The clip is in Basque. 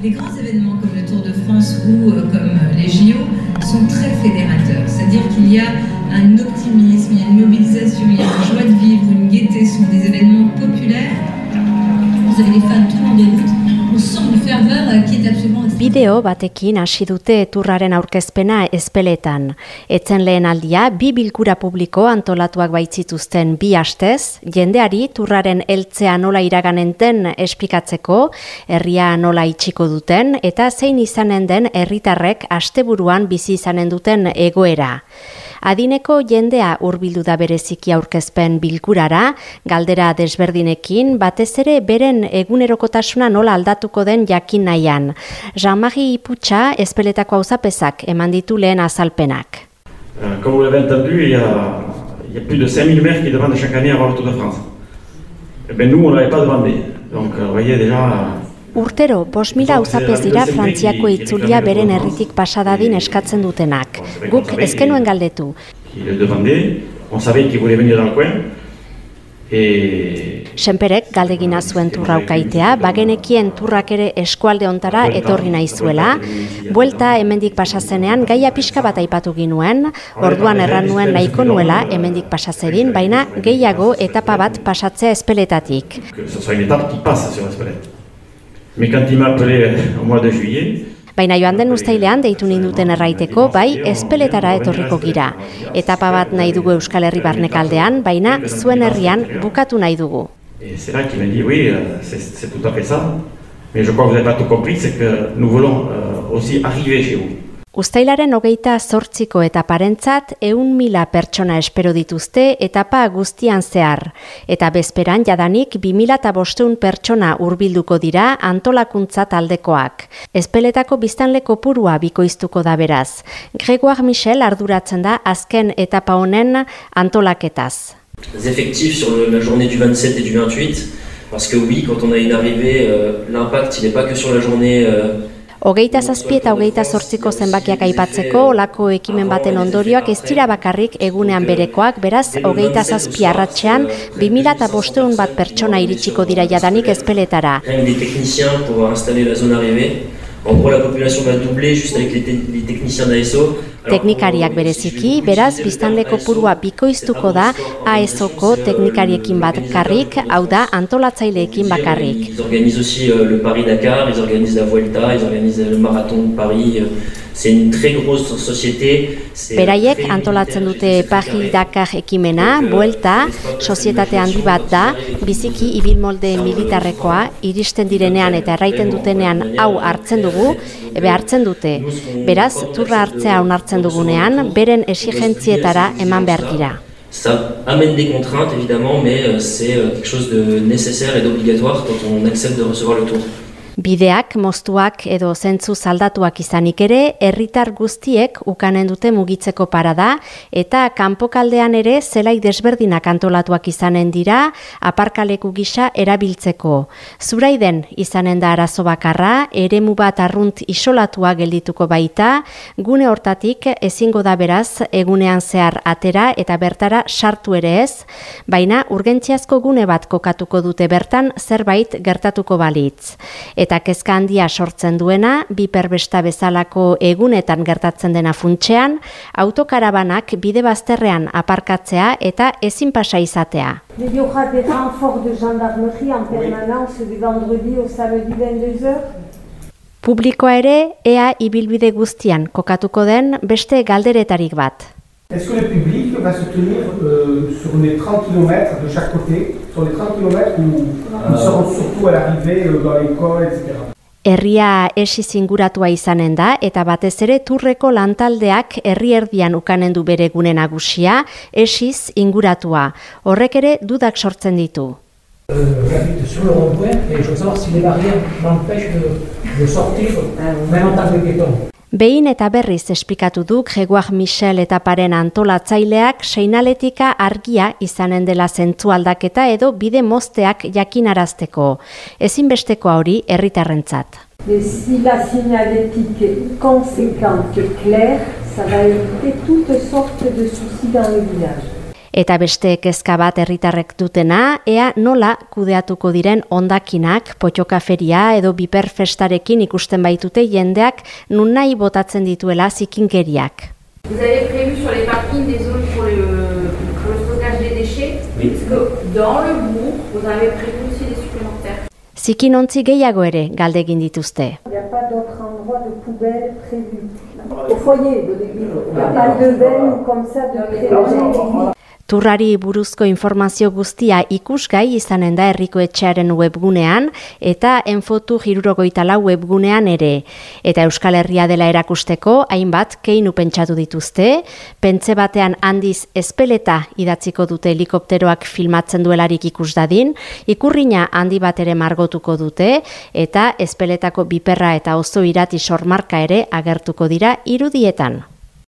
Les grands événements comme le Tour de France ou euh, comme les JO sont très fédérateurs. C'est-à-dire qu'il y a un optimisme, il y a une mobilisation, il y a une joie de vivre, une gaieté. Sont des Bideo batekin hasi dute turraren aurkezpena espeletan. Etzen lehen aldia, bi bilkura publiko antolatuak baitzituzten bi astez, jendeari turraren heltzea nola iraganenten espikatzeko, herria nola itxiko duten, eta zein izanen den herritarrek asteburuan bizi izanen duten egoera. Adineko jendea hurbildu da bereziki aurkezpen bilkurara, galdera desberdinekin, batez ere beren egunerokotasuna nola aldatuko den jakin nahian. Jean-Marie Iputxa espeletako auzapezak eman ditu lehen azalpenak. Euh, Comme vous l'avez entendu, il y, a, il y a plus de 5000 maires qui demandent chaque année à avoir le Tour de France. Eh ben, nous, on ne l'avait pas demandé. Donc, euh, vous voyez déjà, Urtero, bos mila auzapez dira Frantziako itzulia beren herritik pasadadin eskatzen dutenak. Guk ezkenuen galdetu. Senperek galdegina zuen turraukaitea, bagenekien turrak ere eskualde ontara etorri nahi zuela. Buelta hemendik pasazenean gaia pixka bat aipatu ginuen, orduan erran nuen nahiko nuela hemendik pasazedin, baina gehiago etapa bat pasatzea espeletatik. Mais quand il m'a appelé au mois de juillet, Baina joan den ustailean deitu ninduten erraiteko, bai espeletara etorriko gira. Etapa bat nahi dugu Euskal Herri barnekaldean, baina zuen herrian bukatu nahi dugu. c'est là qu'il m'a dit oui, euh, c'est tout à fait ça. Mais je crois que vous n'avez pas tout compris, c'est que nous voulons euh, aussi arriver chez vous. Uztailaren hogeita zortziko eta parentzat eun mila pertsona espero dituzte etapa guztian zehar. Eta bezperan jadanik bi mila bosteun pertsona hurbilduko dira antolakuntza taldekoak. Espeletako biztanle kopurua bikoiztuko da beraz. Gregoire Michel arduratzen da azken etapa honen antolaketaz. Les effectifs sur la journée du 27 et du 28. Parce que oui, quand on a une arrivée, euh, l'impact n'est pas que sur la journée euh, Hogeita zazpi eta hogeita zortziko zenbakiak aipatzeko, olako ekimen baten ondorioak ez dira bakarrik egunean berekoak, beraz, hogeita zazpi arratxean, 2000 eta bosteun bat pertsona iritsiko dira jadanik ezpeletara. En gros, la population va doubler juste avec les, te- les techniciens d'ASO. Teknikariak bereziki, beraz, biztanle kopurua bikoiztuko da AESoko teknikariekin bakarrik, hau da antolatzaileekin bakarrik. Ils organisent aussi euh, le Paris-Dakar, ils organisent la Vuelta, ils organisent le marathon de Paris. Euh, Beraiek antolatzen dute Paris Dakar ekimena, buelta, sozietate handi bat da, biziki ibilmolde militarrekoa, iristen direnean eta erraiten dutenean hau hartzen dugu, ebe hartzen dute. Beraz, turra hartzea onartzen dugunean, beren esigentzietara eman behar dira. Ça amène des contraintes évidemment, mais euh, c'est euh, quelque chose de nécessaire et d'obligatoire quand on accepte de recevoir le tour. Bideak, moztuak edo zentzu zaldatuak izanik ere, herritar guztiek ukanen dute mugitzeko parada eta kanpokaldean ere zelai desberdinak antolatuak izanen dira aparkaleku gisa erabiltzeko. Zuraiden izanen da arazo bakarra, eremu bat arrunt isolatua geldituko baita, gune hortatik ezingo da beraz egunean zehar atera eta bertara sartu ere ez, baina urgentziazko gune bat kokatuko dute bertan zerbait gertatuko balitz. Eta kezka handia sortzen duena, bi perbesta bezalako egunetan gertatzen dena funtsean, autokarabanak bide bazterrean aparkatzea eta ezin pasa izatea. Il y aura des renforts de gendarmerie en permanence du vendredi au samedi 22h. Publikoa ere, ea ibilbide guztian kokatuko den beste galderetarik bat. Est-ce que le public va se tenir euh, sur les 30 km de chaque côté, sur les 30 km où ils seront surtout à l'arrivée euh, dans l'école, etc. Herria esi zinguratua izanen da eta batez ere turreko lantaldeak herri erdian ukanen du bere gune nagusia, esiz inguratua. Horrek ere dudak sortzen ditu. Euh, J'habite sur le rond-point et je veux savoir si les barrières m'empêchent de, de sortir, même en tant que piéton. Behin eta berriz esplikatu du Gregoire Michel eta paren antolatzaileak seinaletika argia izanen dela zentzu aldaketa edo bide mozteak jakinarazteko. Ezinbestekoa hori herritarrentzat. Si la signalétique conséquente, claire, ça va éviter toutes sortes de soucis dans le village. Eta beste kezka bat herritarrek dutena, ea nola kudeatuko diren ondakinak, potxoka feria edo biper festarekin ikusten baitute jendeak nun nahi botatzen dituela zikinkeriak. Vous avez prévu sur les parkings des zones pour le, pour le stockage des déchets Oui. Parce que dans le bourg, vous avez prévu aussi des supplémentaires. Zikinontzi gehiago ere galdegin dituzte. Il n'y a pas d'autre endroit de poubelle prévu. Au foyer de l'église. Il n'y a pas de veine comme ça de prévu. Turrari buruzko informazio guztia ikusgai izanen da herriko etxearen webgunean eta enfotu jirurogoita lau webgunean ere. Eta Euskal Herria dela erakusteko hainbat keinu pentsatu dituzte, pentze batean handiz espeleta idatziko dute helikopteroak filmatzen duelarik ikus dadin, ikurrina handi bat ere margotuko dute eta espeletako biperra eta ozo irati sormarka ere agertuko dira irudietan.